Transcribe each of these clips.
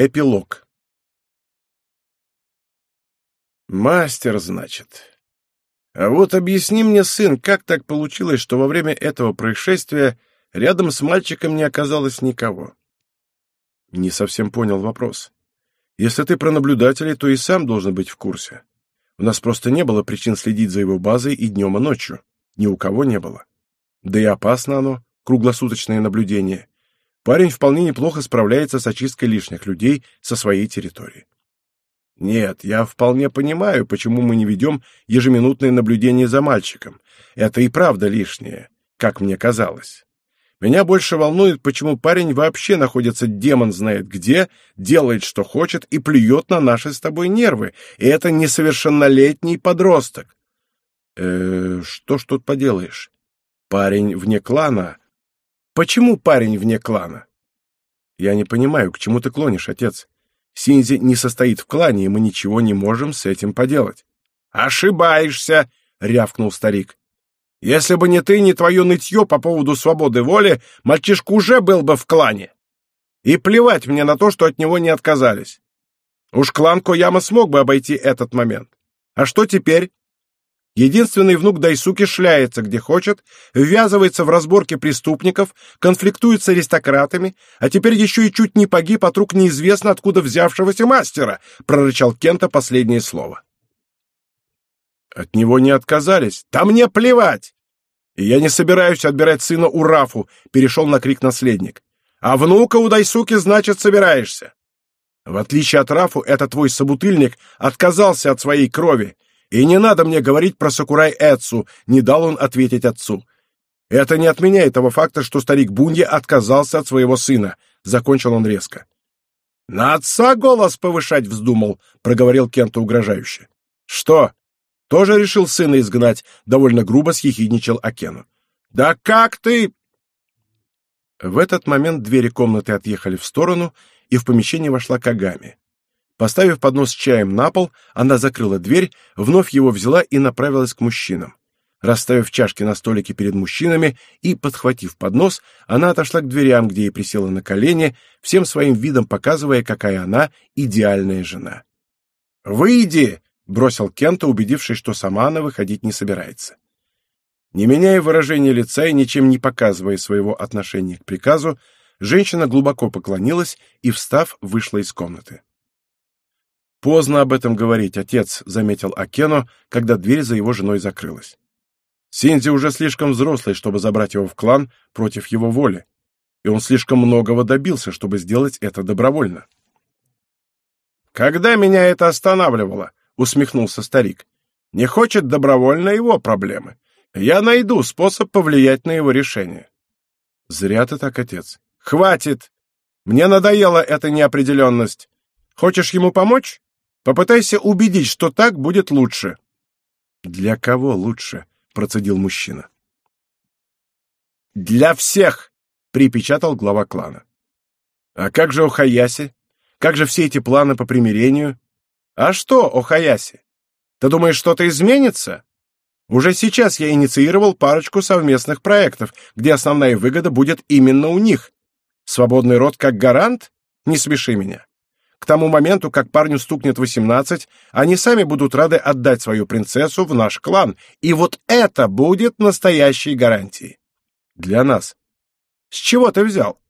Эпилог. Мастер, значит. А вот объясни мне, сын, как так получилось, что во время этого происшествия рядом с мальчиком не оказалось никого? Не совсем понял вопрос. Если ты про наблюдателей, то и сам должен быть в курсе. У нас просто не было причин следить за его базой и днем, и ночью. Ни у кого не было. Да и опасно оно, круглосуточное наблюдение. Парень вполне неплохо справляется с очисткой лишних людей со своей территории. Нет, я вполне понимаю, почему мы не ведем ежеминутное наблюдение за мальчиком. Это и правда лишнее, как мне казалось. Меня больше волнует, почему парень вообще находится демон знает где, делает, что хочет, и плюет на наши с тобой нервы. И это несовершеннолетний подросток. Э, что ж тут поделаешь? Парень вне клана Почему парень вне клана? Я не понимаю, к чему ты клонишь, отец. Синзи не состоит в клане, и мы ничего не можем с этим поделать. Ошибаешься, рявкнул старик. Если бы не ты, не твое нытье по поводу свободы воли, мальчишка уже был бы в клане. И плевать мне на то, что от него не отказались. Уж клан Кояма смог бы обойти этот момент. А что теперь? Единственный внук Дайсуки шляется где хочет, ввязывается в разборки преступников, конфликтует с аристократами, а теперь еще и чуть не погиб от рук неизвестно откуда взявшегося мастера, прорычал Кента последнее слово. От него не отказались. Да мне плевать! И я не собираюсь отбирать сына у Рафу, перешел на крик наследник. А внука у Дайсуки, значит, собираешься. В отличие от Рафу, этот твой собутыльник отказался от своей крови, и не надо мне говорить про Сакурай Эцу, не дал он ответить отцу. Это не отменяет того факта, что старик Бунья отказался от своего сына, закончил он резко. На отца голос повышать вздумал, проговорил Кента угрожающе. Что? Тоже решил сына изгнать, довольно грубо съехидничал Акену. Да как ты? В этот момент двери комнаты отъехали в сторону, и в помещение вошла Кагами. Поставив поднос с чаем на пол, она закрыла дверь, вновь его взяла и направилась к мужчинам. Расставив чашки на столике перед мужчинами и подхватив поднос, она отошла к дверям, где и присела на колени, всем своим видом показывая, какая она идеальная жена. «Выйди!» — бросил Кента, убедившись, что сама она выходить не собирается. Не меняя выражения лица и ничем не показывая своего отношения к приказу, женщина глубоко поклонилась и, встав, вышла из комнаты. Поздно об этом говорить, отец, заметил Акено, когда дверь за его женой закрылась. Синзи уже слишком взрослый, чтобы забрать его в клан против его воли, и он слишком многого добился, чтобы сделать это добровольно. Когда меня это останавливало, усмехнулся старик. Не хочет добровольно его проблемы. Я найду способ повлиять на его решение. Зря ты так, отец. Хватит. Мне надоела эта неопределенность. Хочешь ему помочь? Попытайся убедить, что так будет лучше. Для кого лучше? процедил мужчина. Для всех, припечатал глава клана. А как же Охаяси? Как же все эти планы по примирению? А что, Охаяси? Ты думаешь, что-то изменится? Уже сейчас я инициировал парочку совместных проектов, где основная выгода будет именно у них. Свободный род как гарант? Не смеши меня. К тому моменту, как парню стукнет восемнадцать, они сами будут рады отдать свою принцессу в наш клан, и вот это будет настоящей гарантией. Для нас. С чего ты взял?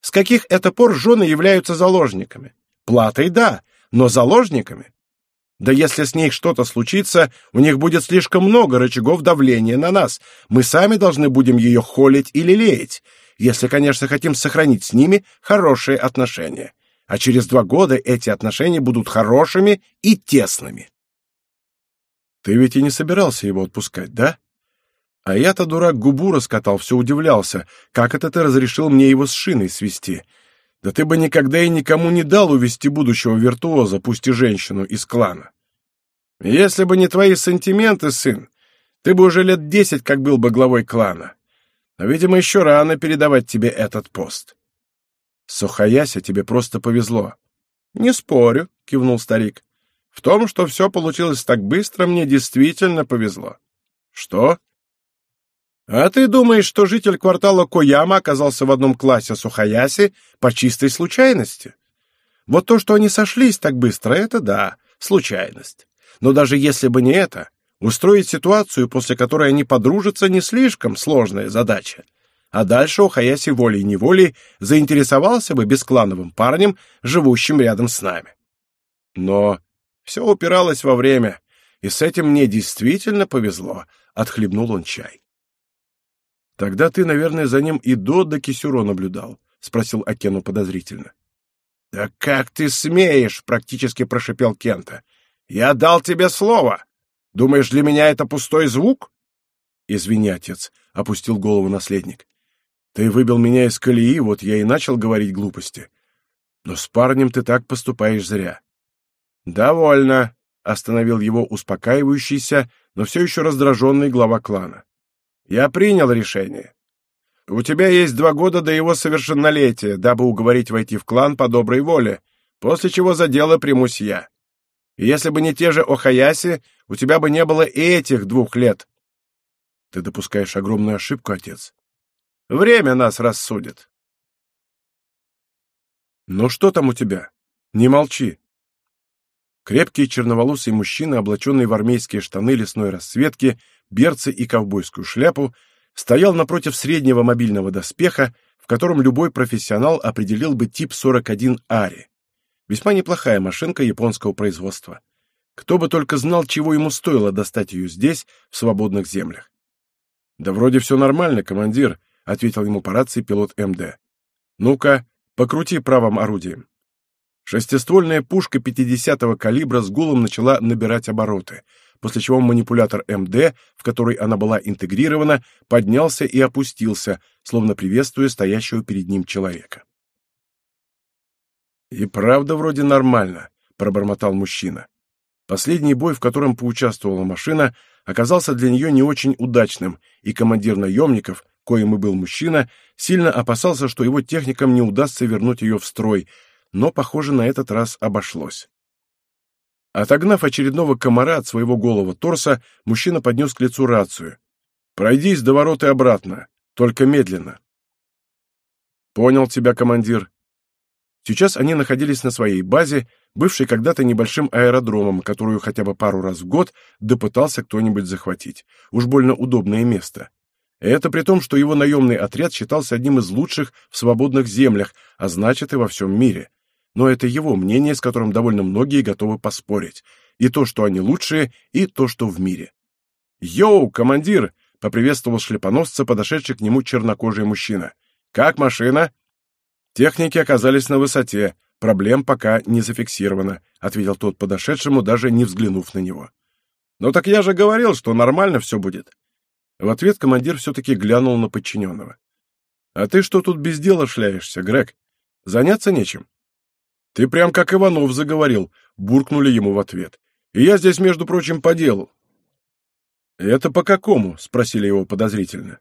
С каких это пор жены являются заложниками? Платой да, но заложниками? Да если с ней что-то случится, у них будет слишком много рычагов давления на нас. Мы сами должны будем ее холить или лелеять, если, конечно, хотим сохранить с ними хорошие отношения а через два года эти отношения будут хорошими и тесными. Ты ведь и не собирался его отпускать, да? А я-то, дурак, губу раскатал, все удивлялся, как это ты разрешил мне его с шиной свести. Да ты бы никогда и никому не дал увести будущего виртуоза, пусть и женщину, из клана. Если бы не твои сантименты, сын, ты бы уже лет десять как был бы главой клана. Но, видимо, еще рано передавать тебе этот пост. Сухаяся, тебе просто повезло. Не спорю, кивнул старик. В том, что все получилось так быстро, мне действительно повезло. Что? А ты думаешь, что житель квартала Кояма оказался в одном классе с Ухаяси по чистой случайности? Вот то, что они сошлись так быстро, это да, случайность. Но даже если бы не это, устроить ситуацию, после которой они подружатся, не слишком сложная задача. А дальше у Хаяси волей-неволей заинтересовался бы бесклановым парнем, живущим рядом с нами. Но все упиралось во время, и с этим мне действительно повезло, — отхлебнул он чай. — Тогда ты, наверное, за ним и до до Кисюро наблюдал, — спросил Акену подозрительно. — Да как ты смеешь, — практически прошипел Кента. — Я дал тебе слово. Думаешь, для меня это пустой звук? — Извини, отец, — опустил голову наследник. — Ты выбил меня из колеи, вот я и начал говорить глупости. Но с парнем ты так поступаешь зря. — Довольно, — остановил его успокаивающийся, но все еще раздраженный глава клана. Я принял решение. У тебя есть два года до его совершеннолетия, дабы уговорить войти в клан по доброй воле, после чего за дело примусь я. И если бы не те же Охаяси, у тебя бы не было и этих двух лет. Ты допускаешь огромную ошибку, отец. Время нас рассудит. Ну что там у тебя? Не молчи. Крепкий черноволосый мужчина, облаченный в армейские штаны лесной расцветки, берцы и ковбойскую шляпу, стоял напротив среднего мобильного доспеха, в котором любой профессионал определил бы тип 41 Ари. Весьма неплохая машинка японского производства. Кто бы только знал, чего ему стоило достать ее здесь, в свободных землях. «Да вроде все нормально, командир», — ответил ему по рации пилот МД. «Ну-ка, покрути правым орудием». Шестиствольная пушка 50-го калибра с гулом начала набирать обороты — после чего манипулятор МД, в который она была интегрирована, поднялся и опустился, словно приветствуя стоящего перед ним человека. «И правда вроде нормально», — пробормотал мужчина. Последний бой, в котором поучаствовала машина, оказался для нее не очень удачным, и командир наемников, коим и был мужчина, сильно опасался, что его техникам не удастся вернуть ее в строй, но, похоже, на этот раз обошлось. Отогнав очередного комара от своего голого торса, мужчина поднес к лицу рацию. «Пройдись до ворот и обратно, только медленно». «Понял тебя, командир». Сейчас они находились на своей базе, бывшей когда-то небольшим аэродромом, которую хотя бы пару раз в год допытался кто-нибудь захватить. Уж больно удобное место. Это при том, что его наемный отряд считался одним из лучших в свободных землях, а значит и во всем мире но это его мнение, с которым довольно многие готовы поспорить. И то, что они лучшие, и то, что в мире. «Йоу, командир!» — поприветствовал шлепоносца, подошедший к нему чернокожий мужчина. «Как машина?» «Техники оказались на высоте. Проблем пока не зафиксировано», — ответил тот подошедшему, даже не взглянув на него. «Ну так я же говорил, что нормально все будет». В ответ командир все-таки глянул на подчиненного. «А ты что тут без дела шляешься, Грег? Заняться нечем?» «Ты прям как Иванов заговорил», — буркнули ему в ответ. «И я здесь, между прочим, по делу». «Это по какому?» — спросили его подозрительно.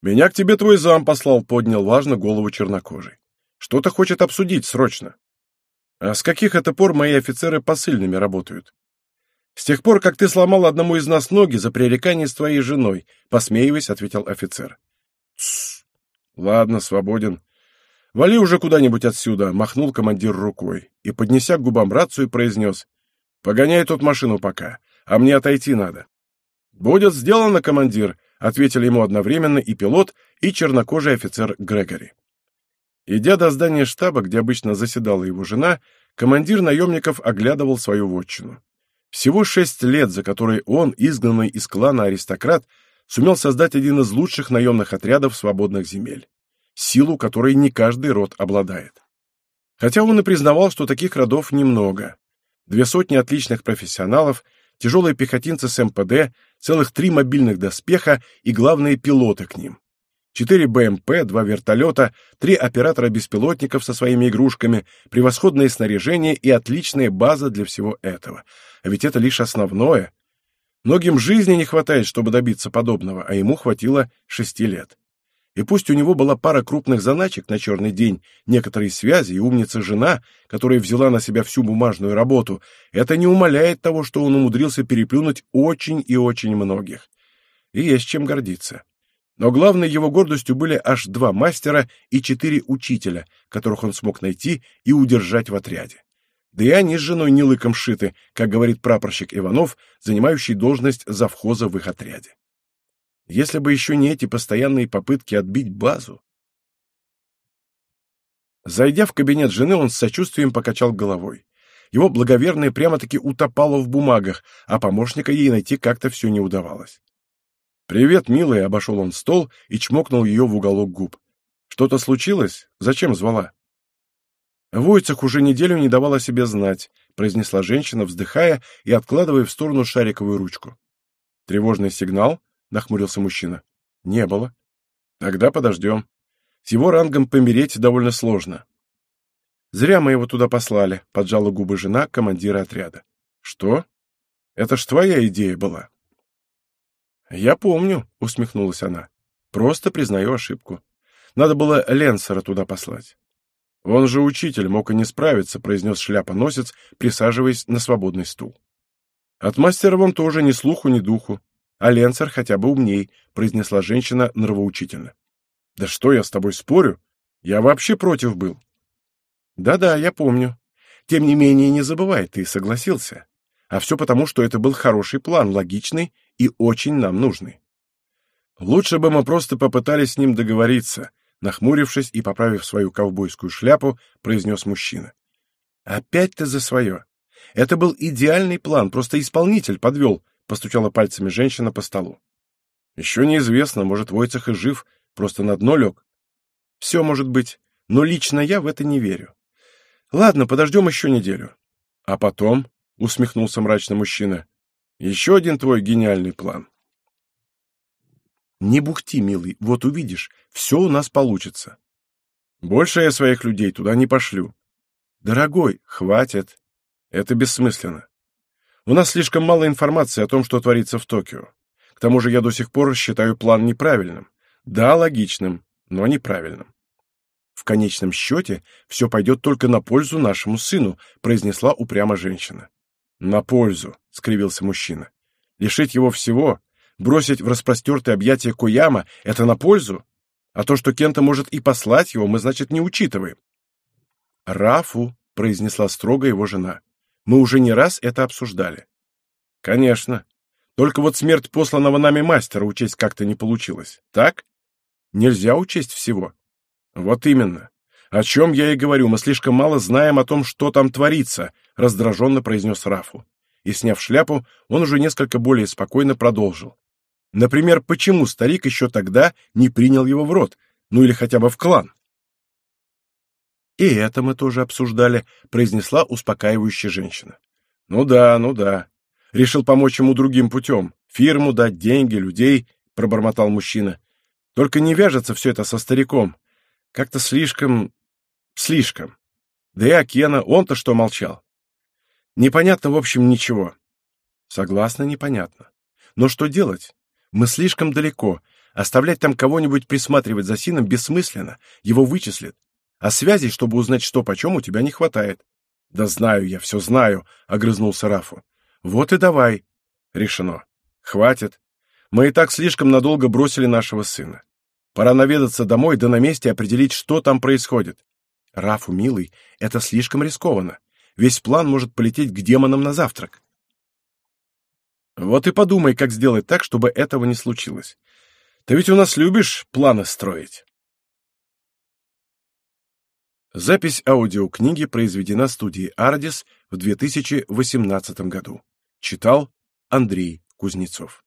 «Меня к тебе твой зам послал», — поднял важно голову чернокожий. «Что-то хочет обсудить срочно». «А с каких это пор мои офицеры посыльными работают?» «С тех пор, как ты сломал одному из нас ноги за пререкание с твоей женой», — посмеиваясь, ответил офицер. «Тссс! Ладно, свободен. «Вали уже куда-нибудь отсюда», — махнул командир рукой и, поднеся к губам рацию, произнес. «Погоняй тут машину пока, а мне отойти надо». «Будет сделано, командир», — ответили ему одновременно и пилот, и чернокожий офицер Грегори. Идя до здания штаба, где обычно заседала его жена, командир наемников оглядывал свою вотчину. Всего шесть лет, за которые он, изгнанный из клана аристократ, сумел создать один из лучших наемных отрядов свободных земель силу которой не каждый род обладает. Хотя он и признавал, что таких родов немного. Две сотни отличных профессионалов, тяжелые пехотинцы с МПД, целых три мобильных доспеха и главные пилоты к ним. Четыре БМП, два вертолета, три оператора беспилотников со своими игрушками, превосходное снаряжение и отличная база для всего этого. А ведь это лишь основное. Многим жизни не хватает, чтобы добиться подобного, а ему хватило шести лет. И пусть у него была пара крупных заначек на черный день, некоторые связи и умница-жена, которая взяла на себя всю бумажную работу, это не умаляет того, что он умудрился переплюнуть очень и очень многих. И есть чем гордиться. Но главной его гордостью были аж два мастера и четыре учителя, которых он смог найти и удержать в отряде. Да и они с женой не лыком шиты, как говорит прапорщик Иванов, занимающий должность завхоза в их отряде. Если бы еще не эти постоянные попытки отбить базу. Зайдя в кабинет жены, он с сочувствием покачал головой. Его благоверная прямо-таки утопала в бумагах, а помощника ей найти как-то все не удавалось. «Привет, милая!» — обошел он стол и чмокнул ее в уголок губ. «Что-то случилось? Зачем звала?» Войцах уже неделю не давала себе знать, произнесла женщина, вздыхая и откладывая в сторону шариковую ручку. Тревожный сигнал? нахмурился мужчина. Не было. Тогда подождем. С его рангом помереть довольно сложно. Зря мы его туда послали, поджала губы жена командира отряда. Что? Это ж твоя идея была. Я помню, усмехнулась она. Просто признаю ошибку. Надо было Ленсера туда послать. «Он же учитель, мог и не справиться», — произнес шляпоносец, присаживаясь на свободный стул. «От мастера вам тоже ни слуху, ни духу. А Ленцер хотя бы умней», — произнесла женщина нравоучительно. «Да что я с тобой спорю? Я вообще против был». «Да-да, я помню. Тем не менее, не забывай, ты согласился. А все потому, что это был хороший план, логичный и очень нам нужный. Лучше бы мы просто попытались с ним договориться», Нахмурившись и поправив свою ковбойскую шляпу, произнес мужчина. «Опять ты за свое. Это был идеальный план, просто исполнитель подвел», — постучала пальцами женщина по столу. «Еще неизвестно, может, Войцах и жив, просто на дно лег. Все может быть, но лично я в это не верю. Ладно, подождем еще неделю. А потом, — усмехнулся мрачно мужчина, — еще один твой гениальный план. Не бухти, милый, вот увидишь, все у нас получится. Больше я своих людей туда не пошлю. Дорогой, хватит. Это бессмысленно. У нас слишком мало информации о том, что творится в Токио. К тому же я до сих пор считаю план неправильным. Да, логичным, но неправильным. В конечном счете все пойдет только на пользу нашему сыну, произнесла упрямо женщина. На пользу, скривился мужчина. Лишить его всего, бросить в распростертые объятия Кояма — это на пользу? А то, что Кента может и послать его, мы, значит, не учитываем. «Рафу», — произнесла строго его жена, — «мы уже не раз это обсуждали». «Конечно. Только вот смерть посланного нами мастера учесть как-то не получилось, так? Нельзя учесть всего». «Вот именно. О чем я и говорю, мы слишком мало знаем о том, что там творится», — раздраженно произнес Рафу. И, сняв шляпу, он уже несколько более спокойно продолжил. Например, почему старик еще тогда не принял его в рот, ну или хотя бы в клан? «И это мы тоже обсуждали», — произнесла успокаивающая женщина. «Ну да, ну да. Решил помочь ему другим путем. Фирму дать, деньги, людей», — пробормотал мужчина. «Только не вяжется все это со стариком. Как-то слишком... слишком. Да и Акена, он-то что молчал? Непонятно, в общем, ничего». «Согласна, непонятно. Но что делать? Мы слишком далеко. Оставлять там кого-нибудь присматривать за Сином бессмысленно. Его вычислят. А связей, чтобы узнать, что почем, у тебя не хватает. Да знаю я, все знаю, — огрызнулся Рафу. Вот и давай. Решено. Хватит. Мы и так слишком надолго бросили нашего сына. Пора наведаться домой, да на месте определить, что там происходит. Рафу, милый, это слишком рискованно. Весь план может полететь к демонам на завтрак. Вот и подумай, как сделать так, чтобы этого не случилось. Ты ведь у нас любишь планы строить. Запись аудиокниги произведена студией «Ардис» в 2018 году. Читал Андрей Кузнецов.